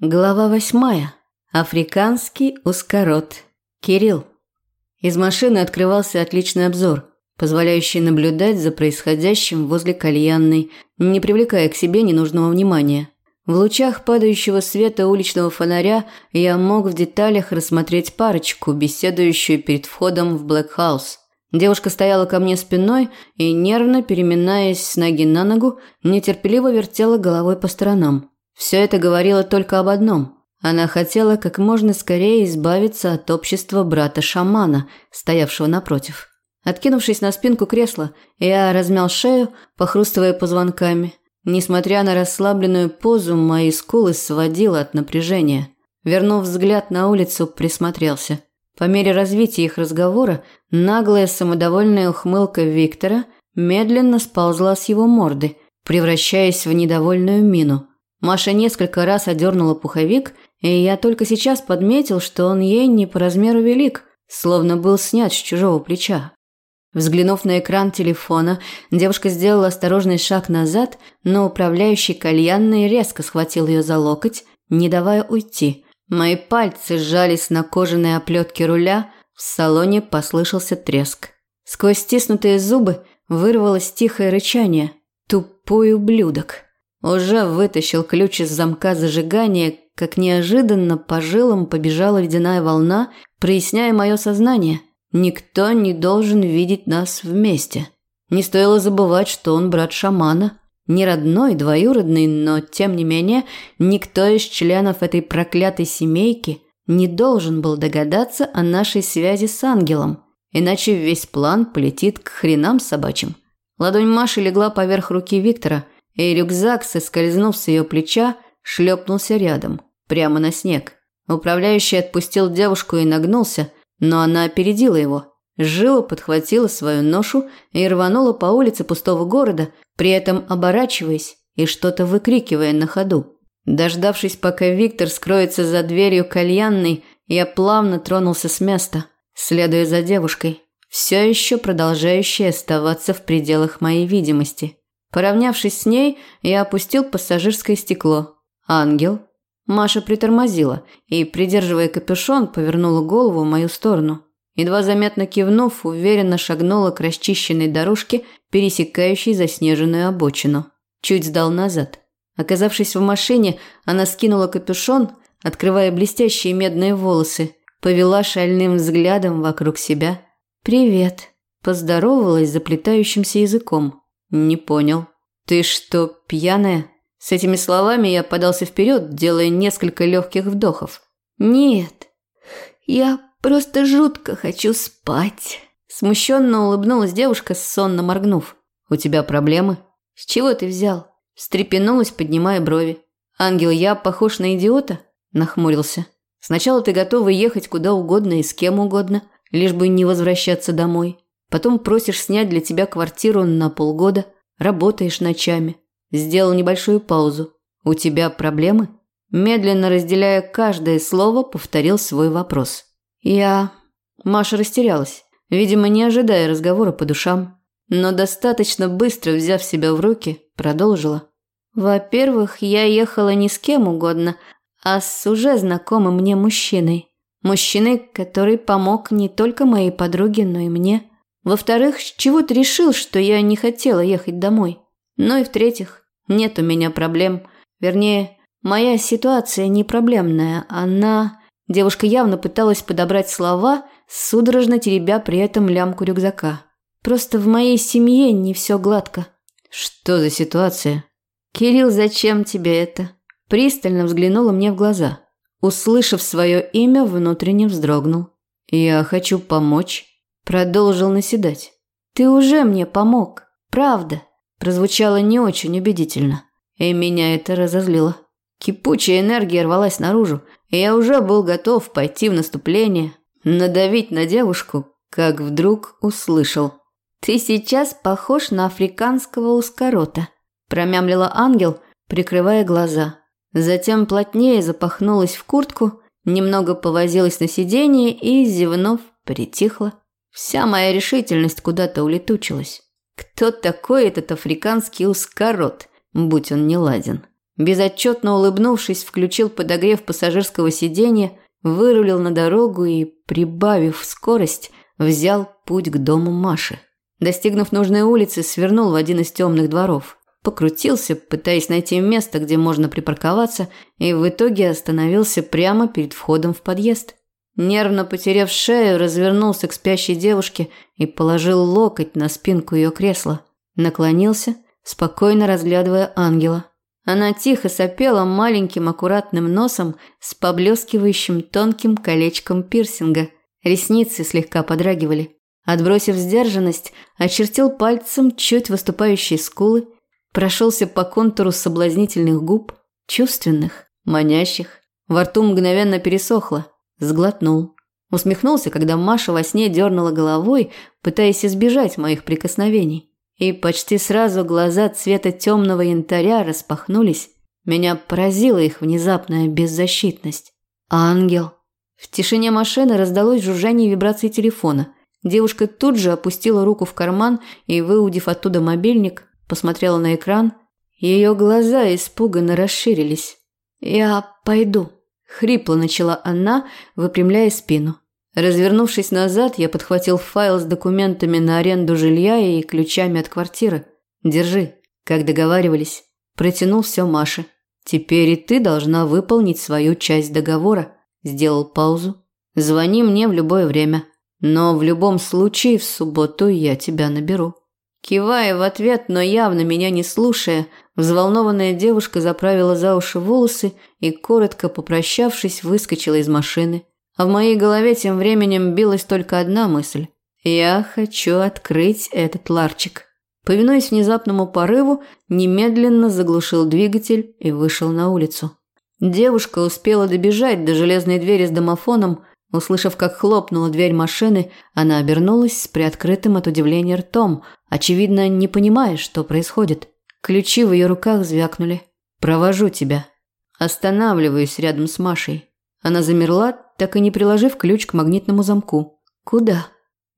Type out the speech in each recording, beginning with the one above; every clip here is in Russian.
Глава восьмая. Африканский узкорот. Кирилл. Из машины открывался отличный обзор, позволяющий наблюдать за происходящим возле кальянной, не привлекая к себе ненужного внимания. В лучах падающего света уличного фонаря я мог в деталях рассмотреть парочку, беседующую перед входом в Блэкхаус. Девушка стояла ко мне спиной и, нервно переминаясь с ноги на ногу, нетерпеливо вертела головой по сторонам. Все это говорило только об одном. Она хотела как можно скорее избавиться от общества брата-шамана, стоявшего напротив. Откинувшись на спинку кресла, я размял шею, похрустывая позвонками. Несмотря на расслабленную позу, мои скулы сводило от напряжения. Вернув взгляд на улицу, присмотрелся. По мере развития их разговора, наглая самодовольная ухмылка Виктора медленно сползла с его морды, превращаясь в недовольную мину. Маша несколько раз одернула пуховик, и я только сейчас подметил, что он ей не по размеру велик, словно был снят с чужого плеча. Взглянув на экран телефона, девушка сделала осторожный шаг назад, но управляющий кальянной резко схватил ее за локоть, не давая уйти. Мои пальцы сжались на кожаной оплетке руля, в салоне послышался треск. Сквозь стиснутые зубы вырвалось тихое рычание. «Тупой ублюдок!» Уже вытащил ключ из замка зажигания, как неожиданно по жилам побежала ледяная волна, проясняя мое сознание. Никто не должен видеть нас вместе. Не стоило забывать, что он брат шамана. Не родной, двоюродный, но, тем не менее, никто из членов этой проклятой семейки не должен был догадаться о нашей связи с ангелом, иначе весь план полетит к хренам собачьим. Ладонь Маши легла поверх руки Виктора – и рюкзак, соскользнув с ее плеча, шлепнулся рядом, прямо на снег. Управляющий отпустил девушку и нагнулся, но она опередила его. Живо подхватила свою ношу и рванула по улице пустого города, при этом оборачиваясь и что-то выкрикивая на ходу. Дождавшись, пока Виктор скроется за дверью кальянной, я плавно тронулся с места, следуя за девушкой, все еще продолжающей оставаться в пределах моей видимости. Поравнявшись с ней, я опустил пассажирское стекло. «Ангел?» Маша притормозила и, придерживая капюшон, повернула голову в мою сторону. Едва заметно кивнув, уверенно шагнула к расчищенной дорожке, пересекающей заснеженную обочину. Чуть сдал назад. Оказавшись в машине, она скинула капюшон, открывая блестящие медные волосы, повела шальным взглядом вокруг себя. «Привет», – поздоровалась заплетающимся языком. «Не понял. Ты что, пьяная?» С этими словами я подался вперед, делая несколько легких вдохов. «Нет, я просто жутко хочу спать». Смущенно улыбнулась девушка, сонно моргнув. «У тебя проблемы?» «С чего ты взял?» Встрепенулась, поднимая брови. «Ангел, я похож на идиота?» Нахмурился. «Сначала ты готова ехать куда угодно и с кем угодно, лишь бы не возвращаться домой. Потом просишь снять для тебя квартиру на полгода, работаешь ночами. Сделал небольшую паузу. У тебя проблемы? Медленно разделяя каждое слово, повторил свой вопрос. Я... Маша растерялась, видимо, не ожидая разговора по душам, но достаточно быстро, взяв себя в руки, продолжила. Во-первых, я ехала не с кем угодно, а с уже знакомым мне мужчиной. Мужчиной, который помог не только моей подруге, но и мне. Во-вторых, с чего ты решил, что я не хотела ехать домой? Ну и в-третьих, нет у меня проблем. Вернее, моя ситуация не проблемная. Она... Девушка явно пыталась подобрать слова, судорожно теребя при этом лямку рюкзака. Просто в моей семье не все гладко. Что за ситуация? Кирилл, зачем тебе это? Пристально взглянула мне в глаза. Услышав свое имя, внутренне вздрогнул. Я хочу помочь. Продолжил наседать. «Ты уже мне помог, правда?» Прозвучало не очень убедительно, и меня это разозлило. Кипучая энергия рвалась наружу, и я уже был готов пойти в наступление, надавить на девушку, как вдруг услышал. «Ты сейчас похож на африканского ускорота», – промямлила ангел, прикрывая глаза. Затем плотнее запахнулась в куртку, немного повозилась на сиденье и, зевнув, притихла. Вся моя решительность куда-то улетучилась. Кто такой этот африканский ускорот, будь он не ладен? Безотчетно улыбнувшись, включил подогрев пассажирского сиденья, вырулил на дорогу и, прибавив скорость, взял путь к дому Маши. Достигнув нужной улицы, свернул в один из темных дворов. Покрутился, пытаясь найти место, где можно припарковаться, и в итоге остановился прямо перед входом в подъезд. Нервно потеряв шею, развернулся к спящей девушке и положил локоть на спинку ее кресла. Наклонился, спокойно разглядывая ангела. Она тихо сопела маленьким аккуратным носом с поблескивающим тонким колечком пирсинга. Ресницы слегка подрагивали. Отбросив сдержанность, очертил пальцем чуть выступающие скулы, прошелся по контуру соблазнительных губ, чувственных, манящих. Во рту мгновенно пересохло, сглотнул. Усмехнулся, когда Маша во сне дернула головой, пытаясь избежать моих прикосновений. И почти сразу глаза цвета темного янтаря распахнулись. Меня поразила их внезапная беззащитность. Ангел. В тишине машины раздалось жужжание вибрации телефона. Девушка тут же опустила руку в карман и, выудив оттуда мобильник, посмотрела на экран. Ее глаза испуганно расширились. «Я пойду», – хрипло начала она, выпрямляя спину. Развернувшись назад, я подхватил файл с документами на аренду жилья и ключами от квартиры. Держи, как договаривались. Протянул все Маше. Теперь и ты должна выполнить свою часть договора. Сделал паузу. Звони мне в любое время. Но в любом случае в субботу я тебя наберу. Кивая в ответ, но явно меня не слушая, взволнованная девушка заправила за уши волосы и, коротко попрощавшись, выскочила из машины. А в моей голове тем временем билась только одна мысль. Я хочу открыть этот ларчик. Повинуясь внезапному порыву, немедленно заглушил двигатель и вышел на улицу. Девушка успела добежать до железной двери с домофоном. Услышав, как хлопнула дверь машины, она обернулась с приоткрытым от удивления ртом, очевидно, не понимая, что происходит. Ключи в ее руках звякнули. «Провожу тебя». Останавливаюсь рядом с Машей. Она замерла, так и не приложив ключ к магнитному замку. «Куда?»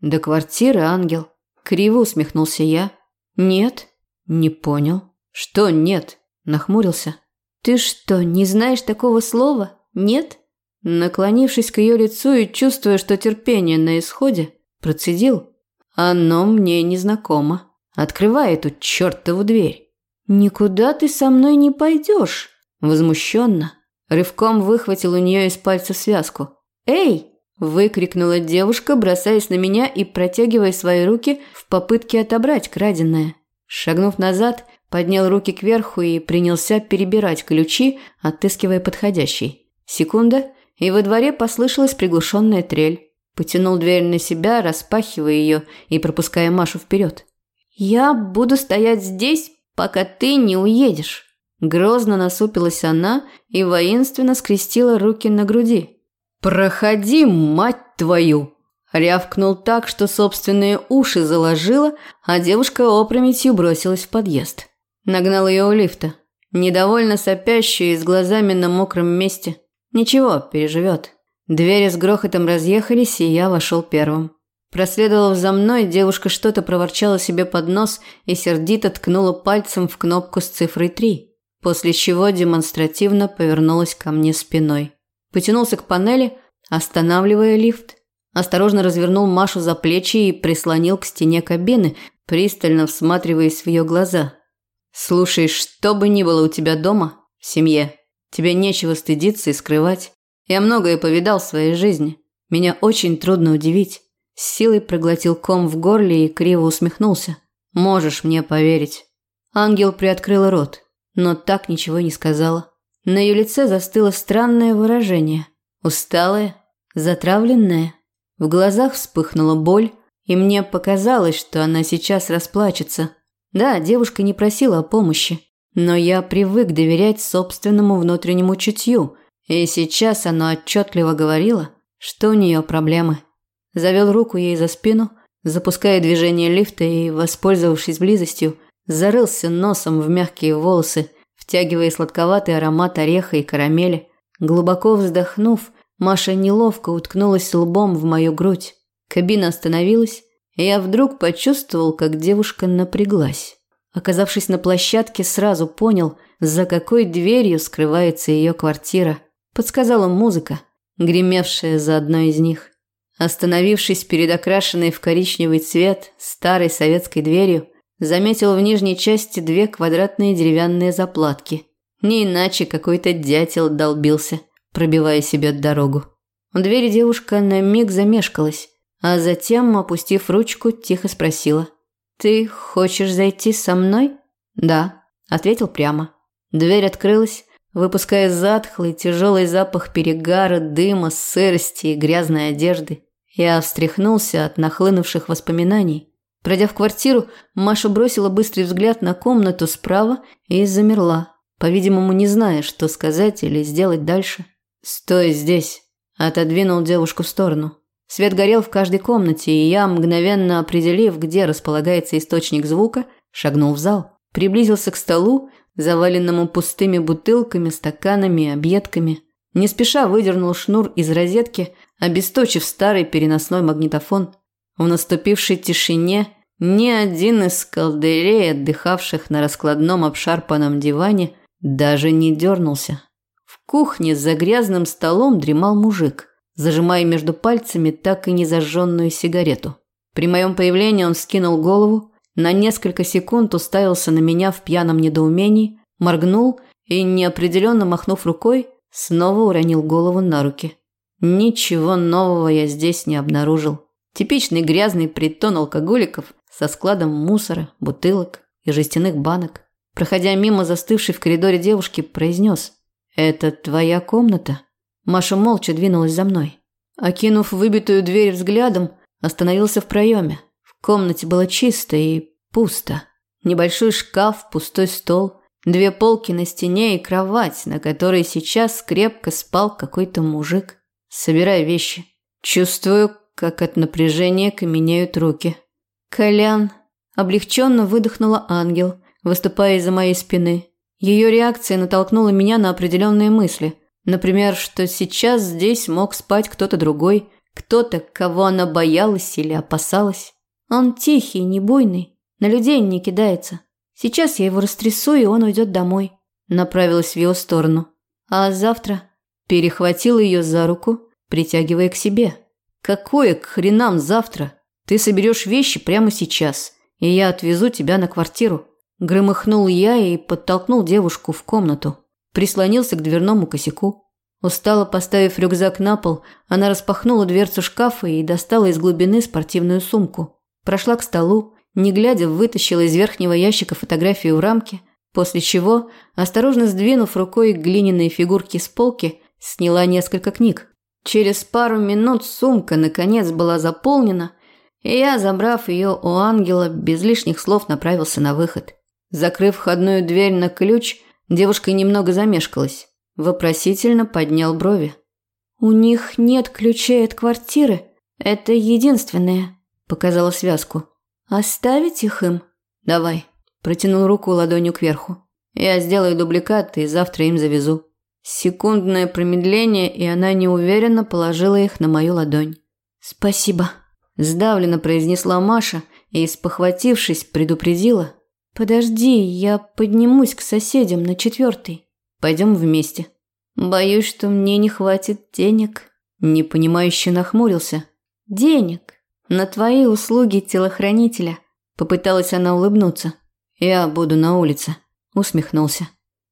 «До квартиры, ангел». Криво усмехнулся я. «Нет». «Не понял». «Что нет?» Нахмурился. «Ты что, не знаешь такого слова? Нет?» Наклонившись к ее лицу и чувствуя, что терпение на исходе, процедил. «Оно мне незнакомо. Открывай эту чертову дверь». «Никуда ты со мной не пойдешь», возмущенно Рывком выхватил у нее из пальца связку. «Эй!» – выкрикнула девушка, бросаясь на меня и протягивая свои руки в попытке отобрать краденое. Шагнув назад, поднял руки кверху и принялся перебирать ключи, отыскивая подходящий. Секунда, и во дворе послышалась приглушенная трель. Потянул дверь на себя, распахивая ее и пропуская Машу вперед. «Я буду стоять здесь, пока ты не уедешь». Грозно насупилась она и воинственно скрестила руки на груди. «Проходи, мать твою!» Рявкнул так, что собственные уши заложила, а девушка опрометью бросилась в подъезд. Нагнал ее у лифта. Недовольно сопящую и с глазами на мокром месте. Ничего, переживет. Двери с грохотом разъехались, и я вошел первым. Проследовав за мной, девушка что-то проворчала себе под нос и сердито ткнула пальцем в кнопку с цифрой три после чего демонстративно повернулась ко мне спиной. Потянулся к панели, останавливая лифт. Осторожно развернул Машу за плечи и прислонил к стене кабины, пристально всматриваясь в ее глаза. «Слушай, что бы ни было у тебя дома, в семье, тебе нечего стыдиться и скрывать. Я многое повидал в своей жизни. Меня очень трудно удивить». С силой проглотил ком в горле и криво усмехнулся. «Можешь мне поверить». Ангел приоткрыл рот но так ничего не сказала. На ее лице застыло странное выражение. Усталое, затравленное. В глазах вспыхнула боль, и мне показалось, что она сейчас расплачется. Да, девушка не просила о помощи, но я привык доверять собственному внутреннему чутью, и сейчас оно отчетливо говорило, что у нее проблемы. Завел руку ей за спину, запуская движение лифта и, воспользовавшись близостью, зарылся носом в мягкие волосы, втягивая сладковатый аромат ореха и карамели. Глубоко вздохнув, Маша неловко уткнулась лбом в мою грудь. Кабина остановилась, и я вдруг почувствовал, как девушка напряглась. Оказавшись на площадке, сразу понял, за какой дверью скрывается ее квартира. Подсказала музыка, гремевшая за одной из них. Остановившись перед окрашенной в коричневый цвет старой советской дверью, заметил в нижней части две квадратные деревянные заплатки. Не иначе какой-то дятел долбился, пробивая себе дорогу. У двери девушка на миг замешкалась, а затем, опустив ручку, тихо спросила. «Ты хочешь зайти со мной?» «Да», – ответил прямо. Дверь открылась, выпуская затхлый, тяжелый запах перегара, дыма, сырости и грязной одежды. Я встряхнулся от нахлынувших воспоминаний. Пройдя в квартиру, Маша бросила быстрый взгляд на комнату справа и замерла, по-видимому, не зная, что сказать или сделать дальше. «Стой здесь!» – отодвинул девушку в сторону. Свет горел в каждой комнате, и я, мгновенно определив, где располагается источник звука, шагнул в зал. Приблизился к столу, заваленному пустыми бутылками, стаканами, объедками. Не спеша выдернул шнур из розетки, обесточив старый переносной магнитофон. В наступившей тишине ни один из колдырей, отдыхавших на раскладном обшарпанном диване, даже не дернулся. В кухне за грязным столом дремал мужик, зажимая между пальцами так и не зажженную сигарету. При моем появлении он скинул голову, на несколько секунд уставился на меня в пьяном недоумении, моргнул и, неопределенно махнув рукой, снова уронил голову на руки. Ничего нового я здесь не обнаружил. Типичный грязный притон алкоголиков со складом мусора, бутылок и жестяных банок. Проходя мимо застывшей в коридоре девушки, произнес «Это твоя комната?» Маша молча двинулась за мной. Окинув выбитую дверь взглядом, остановился в проеме. В комнате было чисто и пусто. Небольшой шкаф, пустой стол, две полки на стене и кровать, на которой сейчас крепко спал какой-то мужик собирая вещи. Чувствую, как от напряжения каменеют руки. Колян. Облегченно выдохнула ангел, выступая из-за моей спины. Ее реакция натолкнула меня на определенные мысли. Например, что сейчас здесь мог спать кто-то другой, кто-то, кого она боялась или опасалась. Он тихий, не буйный, на людей не кидается. Сейчас я его растрясу, и он уйдет домой. Направилась в его сторону. А завтра Перехватил ее за руку, притягивая к себе. «Какое к хренам завтра? Ты соберешь вещи прямо сейчас, и я отвезу тебя на квартиру». Громыхнул я и подтолкнул девушку в комнату. Прислонился к дверному косяку. Устало поставив рюкзак на пол, она распахнула дверцу шкафа и достала из глубины спортивную сумку. Прошла к столу, не глядя, вытащила из верхнего ящика фотографию в рамке, после чего, осторожно сдвинув рукой глиняные фигурки с полки, Сняла несколько книг. Через пару минут сумка наконец была заполнена, и я, забрав ее у ангела, без лишних слов направился на выход. Закрыв входную дверь на ключ, девушка немного замешкалась. Вопросительно поднял брови. «У них нет ключей от квартиры. Это единственное», – показала связку. «Оставить их им?» «Давай», – протянул руку ладонью кверху. «Я сделаю дубликат и завтра им завезу». Секундное промедление, и она неуверенно положила их на мою ладонь. «Спасибо», – сдавленно произнесла Маша и, спохватившись, предупредила. «Подожди, я поднимусь к соседям на четвертый. Пойдем вместе». «Боюсь, что мне не хватит денег», – непонимающе нахмурился. «Денег? На твои услуги телохранителя», – попыталась она улыбнуться. «Я буду на улице», – усмехнулся.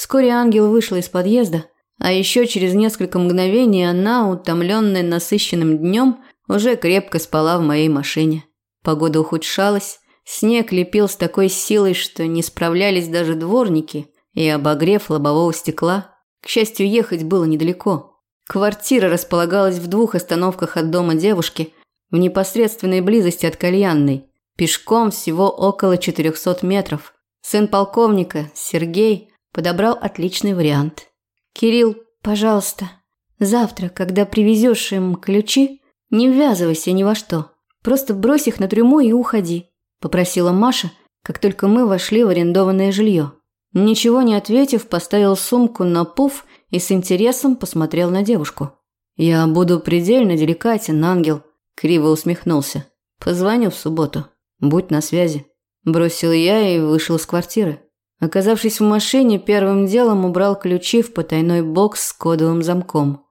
Вскоре ангел вышла из подъезда, а еще через несколько мгновений она, утомленная насыщенным днем, уже крепко спала в моей машине. Погода ухудшалась, снег лепил с такой силой, что не справлялись даже дворники, и обогрев лобового стекла. К счастью, ехать было недалеко. Квартира располагалась в двух остановках от дома девушки, в непосредственной близости от кальянной, пешком всего около 400 метров. Сын полковника, Сергей, подобрал отличный вариант. «Кирилл, пожалуйста, завтра, когда привезешь им ключи, не ввязывайся ни во что. Просто брось их на трюму и уходи», – попросила Маша, как только мы вошли в арендованное жилье. Ничего не ответив, поставил сумку на пуф и с интересом посмотрел на девушку. «Я буду предельно деликатен, ангел», – криво усмехнулся. «Позвоню в субботу. Будь на связи». Бросил я и вышел из квартиры. Оказавшись в машине, первым делом убрал ключи в потайной бокс с кодовым замком.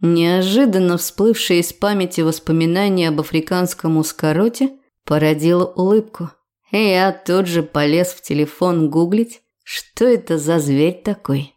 Неожиданно всплывшие из памяти воспоминания об африканском ускороте породило улыбку. И я тут же полез в телефон гуглить, что это за зверь такой.